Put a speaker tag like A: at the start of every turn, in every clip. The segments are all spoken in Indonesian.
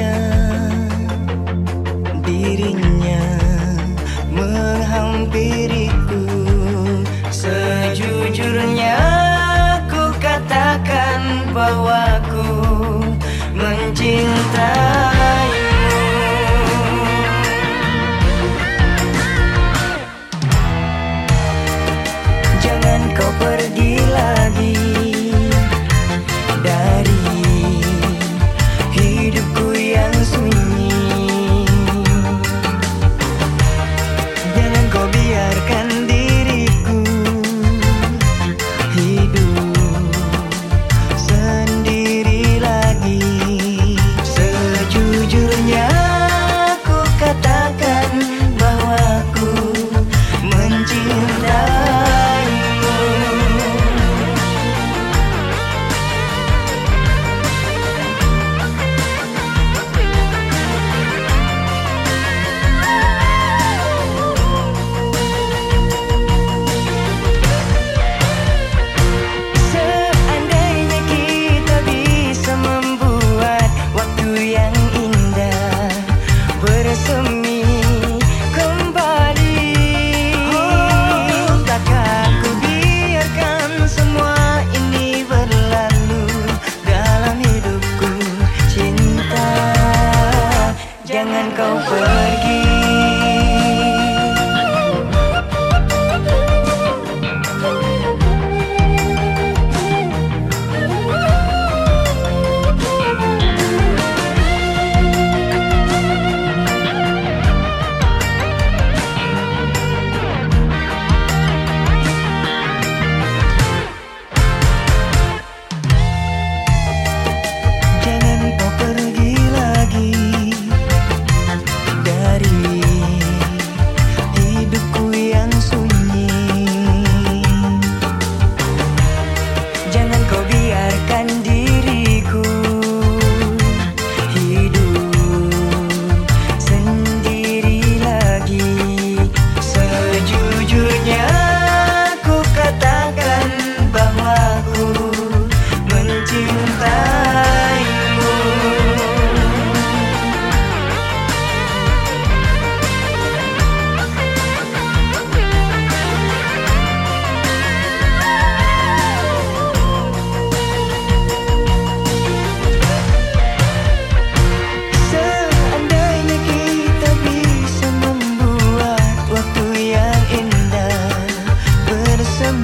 A: saja dirinya menghampiriku. Sejujurnya ku katakan bahwa ku mencintai Jangan kau pergi.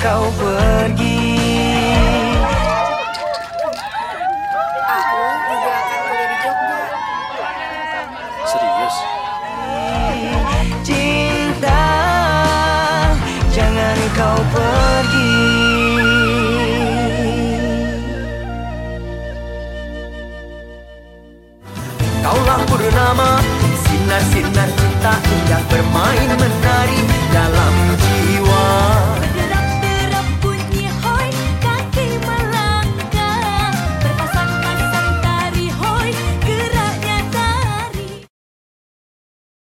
A: kau pergi Aku juga akan kuliah di Jogja Serius? Cinta Jangan kau pergi Kaulah purnama Sinar-sinar cinta indah bermain menari dalam